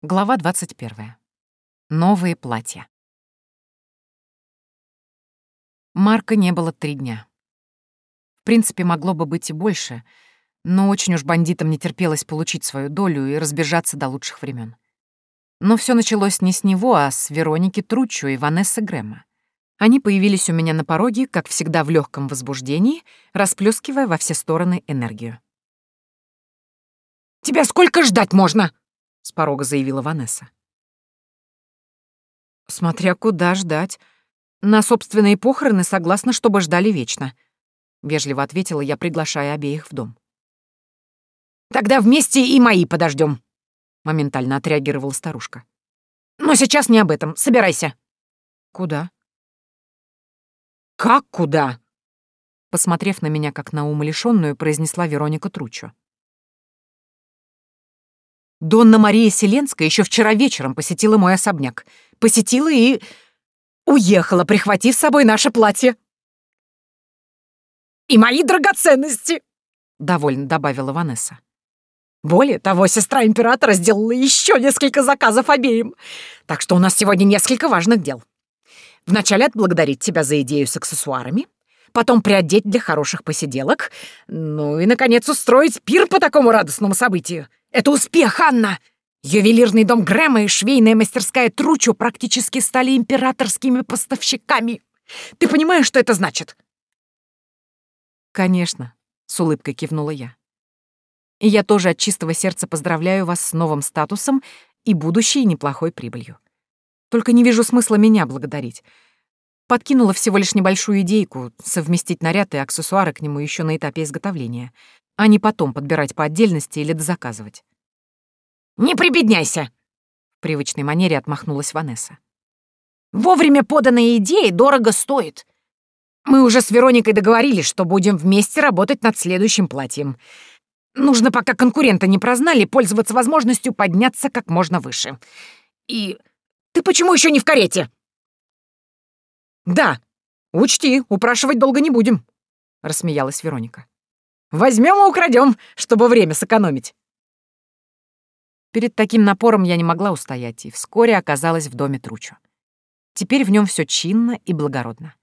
Глава 21. Новые платья. Марка не было три дня. В принципе, могло бы быть и больше, но очень уж бандитам не терпелось получить свою долю и разбежаться до лучших времен. Но все началось не с него, а с Вероники Труччо и Ванессы Грэма. Они появились у меня на пороге, как всегда в легком возбуждении, расплескивая во все стороны энергию. «Тебя сколько ждать можно?» С порога заявила Ванесса. Смотря куда ждать. На собственные похороны согласна, чтобы ждали вечно. Вежливо ответила я, приглашая обеих в дом. Тогда вместе и мои подождем. Моментально отреагировала старушка. Но сейчас не об этом. Собирайся. Куда? Как куда? Посмотрев на меня как на умалишенную, произнесла Вероника Тручо. Донна Мария Селенская еще вчера вечером посетила мой особняк. Посетила и... уехала, прихватив с собой наше платье. «И мои драгоценности!» — довольно добавила Ванесса. Более того, сестра императора сделала еще несколько заказов обеим. Так что у нас сегодня несколько важных дел. Вначале отблагодарить тебя за идею с аксессуарами, потом приодеть для хороших посиделок, ну и, наконец, устроить пир по такому радостному событию. Это успех, Анна! Ювелирный дом Грэма и швейная мастерская Тручу практически стали императорскими поставщиками. Ты понимаешь, что это значит?» «Конечно», — с улыбкой кивнула я. «И я тоже от чистого сердца поздравляю вас с новым статусом и будущей неплохой прибылью. Только не вижу смысла меня благодарить. Подкинула всего лишь небольшую идейку совместить наряд и аксессуары к нему еще на этапе изготовления а не потом подбирать по отдельности или дозаказывать. «Не прибедняйся!» — в привычной манере отмахнулась Ванесса. «Вовремя поданные идеи дорого стоит. Мы уже с Вероникой договорились, что будем вместе работать над следующим платьем. Нужно, пока конкуренты не прознали, пользоваться возможностью подняться как можно выше. И ты почему еще не в карете?» «Да, учти, упрашивать долго не будем», — рассмеялась Вероника. Возьмем и украдем, чтобы время сэкономить. Перед таким напором я не могла устоять и вскоре оказалась в доме Тручу. Теперь в нем все чинно и благородно.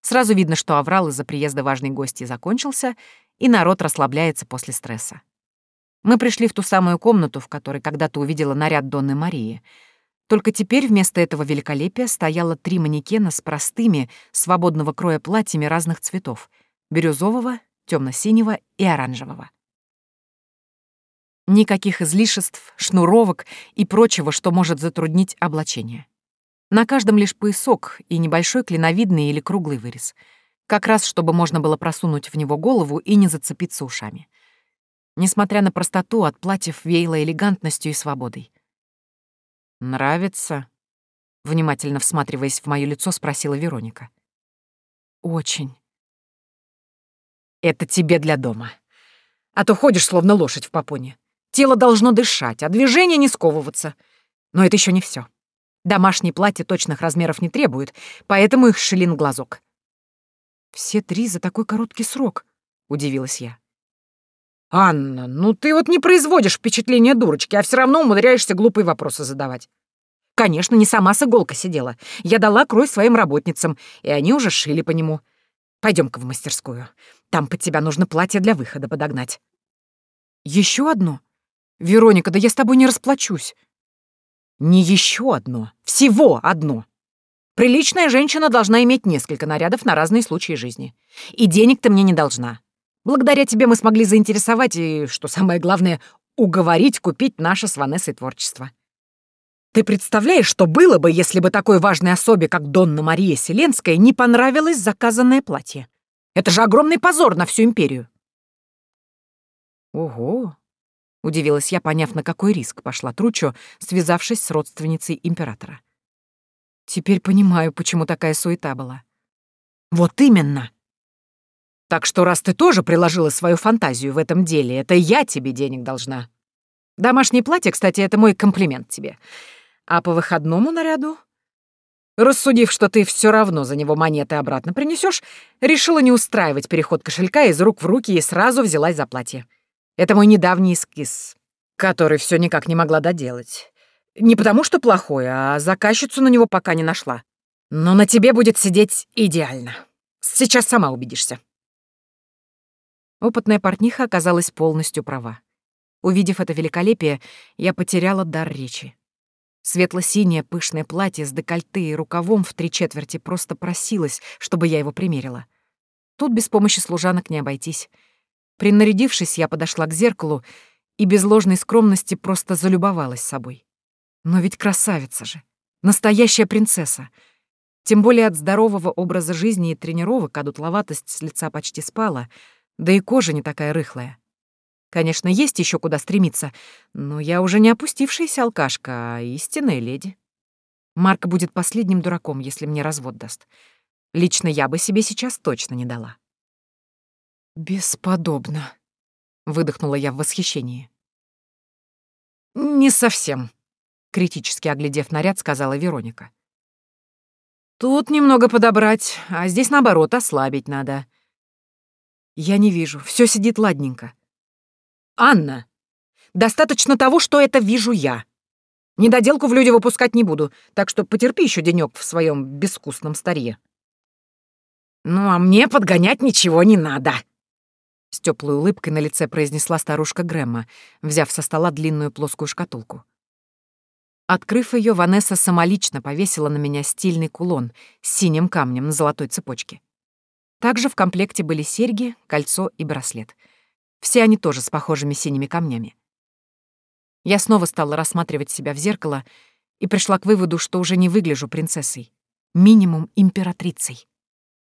Сразу видно, что аврал из-за приезда важной гости закончился, и народ расслабляется после стресса. Мы пришли в ту самую комнату, в которой когда-то увидела наряд Донны Марии. Только теперь вместо этого великолепия стояло три манекена с простыми, свободного кроя платьями разных цветов — бирюзового, темно-синего и оранжевого. Никаких излишеств, шнуровок и прочего, что может затруднить облачение. На каждом лишь поясок и небольшой клиновидный или круглый вырез. Как раз, чтобы можно было просунуть в него голову и не зацепиться ушами. Несмотря на простоту, от платьев веяло элегантностью и свободой. «Нравится?» — внимательно всматриваясь в моё лицо, спросила Вероника. «Очень», это тебе для дома. А то ходишь, словно лошадь в попоне. Тело должно дышать, а движение не сковываться. Но это еще не все. Домашние платья точных размеров не требуют, поэтому их шилин глазок. «Все три за такой короткий срок», — удивилась я. «Анна, ну ты вот не производишь впечатление дурочки, а все равно умудряешься глупые вопросы задавать. Конечно, не сама с иголкой сидела. Я дала крой своим работницам, и они уже шили по нему. Пойдем-ка в мастерскую. Там под тебя нужно платье для выхода подогнать. Еще одно? Вероника, да я с тобой не расплачусь. Не еще одно, всего одно. Приличная женщина должна иметь несколько нарядов на разные случаи жизни. И денег ты мне не должна. Благодаря тебе мы смогли заинтересовать и, что самое главное, уговорить купить наше с Ванессой творчество. Ты представляешь, что было бы, если бы такой важной особе, как Донна Мария Селенская, не понравилось заказанное платье? Это же огромный позор на всю империю. Ого! Удивилась я, поняв, на какой риск пошла Тручо, связавшись с родственницей императора. Теперь понимаю, почему такая суета была. Вот именно. Так что раз ты тоже приложила свою фантазию в этом деле, это я тебе денег должна. Домашнее платье, кстати, это мой комплимент тебе. А по выходному наряду? Рассудив, что ты все равно за него монеты обратно принесешь, решила не устраивать переход кошелька из рук в руки и сразу взялась за платье. Это мой недавний эскиз, который все никак не могла доделать. Не потому что плохой, а заказчицу на него пока не нашла. Но на тебе будет сидеть идеально. Сейчас сама убедишься. Опытная портниха оказалась полностью права. Увидев это великолепие, я потеряла дар речи. Светло-синее пышное платье с декольте и рукавом в три четверти просто просилось, чтобы я его примерила. Тут без помощи служанок не обойтись. Принарядившись, я подошла к зеркалу и без ложной скромности просто залюбовалась собой. Но ведь красавица же, настоящая принцесса. Тем более от здорового образа жизни и тренировок, а дутловатость с лица почти спала, да и кожа не такая рыхлая. Конечно, есть еще куда стремиться, но я уже не опустившаяся алкашка, а истинная леди. Марк будет последним дураком, если мне развод даст. Лично я бы себе сейчас точно не дала. «Бесподобно», — выдохнула я в восхищении. «Не совсем», — критически оглядев наряд, сказала Вероника. «Тут немного подобрать, а здесь, наоборот, ослабить надо». «Я не вижу, все сидит ладненько», «Анна, достаточно того, что это вижу я. Недоделку в люди выпускать не буду, так что потерпи еще денек в своем безвкусном старье». «Ну, а мне подгонять ничего не надо», — с теплой улыбкой на лице произнесла старушка Грэмма, взяв со стола длинную плоскую шкатулку. Открыв ее, Ванесса самолично повесила на меня стильный кулон с синим камнем на золотой цепочке. Также в комплекте были серьги, кольцо и браслет — все они тоже с похожими синими камнями. Я снова стала рассматривать себя в зеркало и пришла к выводу, что уже не выгляжу принцессой. Минимум императрицей.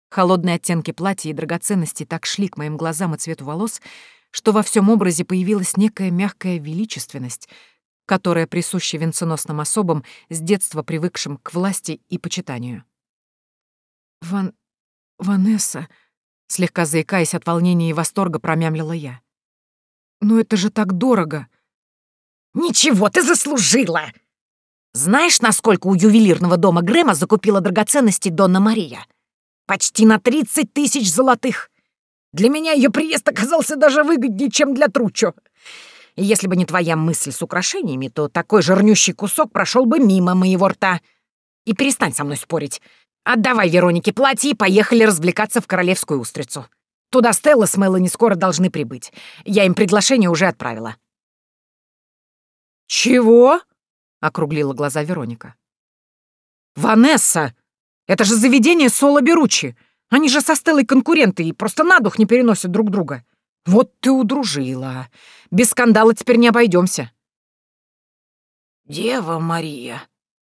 Холодные оттенки платья и драгоценности так шли к моим глазам и цвету волос, что во всем образе появилась некая мягкая величественность, которая присуща венценосным особам, с детства привыкшим к власти и почитанию. «Ван... Ванесса...» Слегка заикаясь от волнения и восторга, промямлила я. Но это же так дорого. Ничего ты заслужила. Знаешь, насколько у ювелирного дома Грэма закупила драгоценности Донна Мария? Почти на 30 тысяч золотых. Для меня ее приезд оказался даже выгоднее, чем для Тручо. И если бы не твоя мысль с украшениями, то такой жирнющий кусок прошел бы мимо моего рта. И перестань со мной спорить. Отдавай Веронике платье и поехали развлекаться в Королевскую Устрицу. Туда Стелла с Мелани скоро должны прибыть. Я им приглашение уже отправила». «Чего?» — округлила глаза Вероника. «Ванесса! Это же заведение Соло Беручи! Они же со Стеллой конкуренты и просто на дух не переносят друг друга. Вот ты удружила. Без скандала теперь не обойдемся. «Дева Мария»,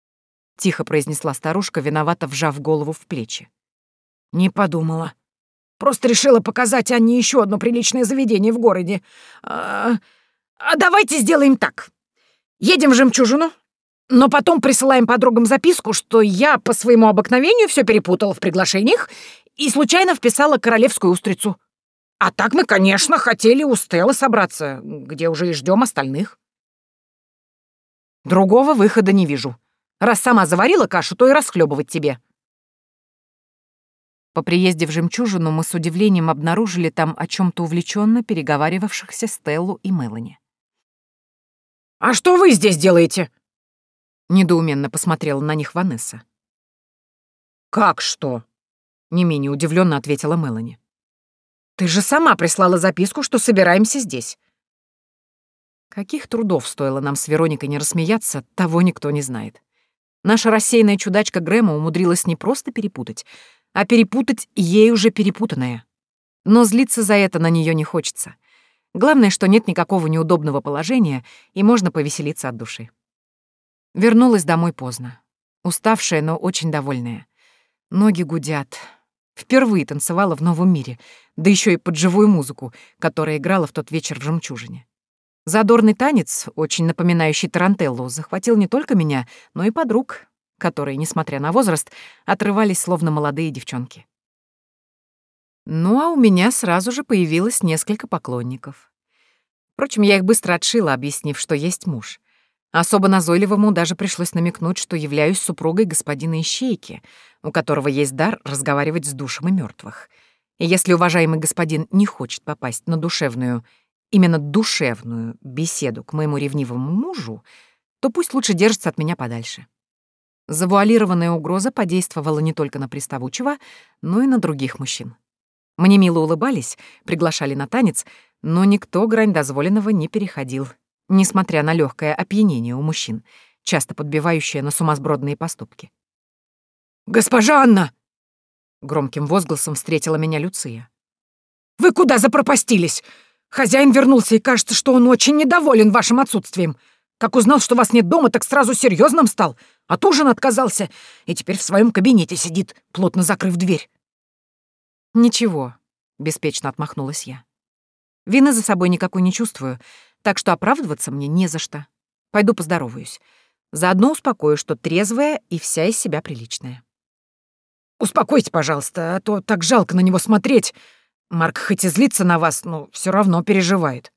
— тихо произнесла старушка, виновато вжав голову в плечи. «Не подумала. Просто решила показать Анне еще одно приличное заведение в городе. А, а давайте сделаем так. Едем в жемчужину, но потом присылаем подругам записку, что я по своему обыкновению все перепутала в приглашениях и случайно вписала королевскую устрицу. А так мы, конечно, хотели у Стеллы собраться, где уже и ждем остальных. Другого выхода не вижу. Раз сама заварила кашу, то и расхлебывать тебе. По приезде в «Жемчужину» мы с удивлением обнаружили там о чем то увлеченно переговаривавшихся Стеллу и Мелани. «А что вы здесь делаете?» Недоуменно посмотрела на них Ванесса. «Как что?» — не менее удивленно ответила Мелани. «Ты же сама прислала записку, что собираемся здесь». Каких трудов стоило нам с Вероникой не рассмеяться, того никто не знает. Наша рассеянная чудачка Грэма умудрилась не просто перепутать, а перепутать ей уже перепутанное. Но злиться за это на нее не хочется. Главное, что нет никакого неудобного положения, и можно повеселиться от души. Вернулась домой поздно. Уставшая, но очень довольная. Ноги гудят. Впервые танцевала в новом мире, да еще и под живую музыку, которая играла в тот вечер в «Жемчужине». Задорный танец, очень напоминающий тарантеллу, захватил не только меня, но и подруг, которые, несмотря на возраст, отрывались словно молодые девчонки. Ну а у меня сразу же появилось несколько поклонников. Впрочем, я их быстро отшила, объяснив, что есть муж. Особо назойливому даже пришлось намекнуть, что являюсь супругой господина Ищейки, у которого есть дар разговаривать с душем и мертвых. И если уважаемый господин не хочет попасть на душевную, именно душевную беседу к моему ревнивому мужу, то пусть лучше держится от меня подальше. Завуалированная угроза подействовала не только на приставучего, но и на других мужчин. Мне мило улыбались, приглашали на танец, но никто грань дозволенного не переходил, несмотря на легкое опьянение у мужчин, часто подбивающее на сумасбродные поступки. «Госпожа Анна!» Громким возгласом встретила меня Люция. «Вы куда запропастились? Хозяин вернулся, и кажется, что он очень недоволен вашим отсутствием. Как узнал, что вас нет дома, так сразу серьезным стал. От ужина отказался и теперь в своем кабинете сидит, плотно закрыв дверь. «Ничего», — беспечно отмахнулась я. «Вины за собой никакой не чувствую, так что оправдываться мне не за что. Пойду поздороваюсь. Заодно успокою, что трезвая и вся из себя приличная». «Успокойте, пожалуйста, а то так жалко на него смотреть. Марк хоть и злится на вас, но все равно переживает».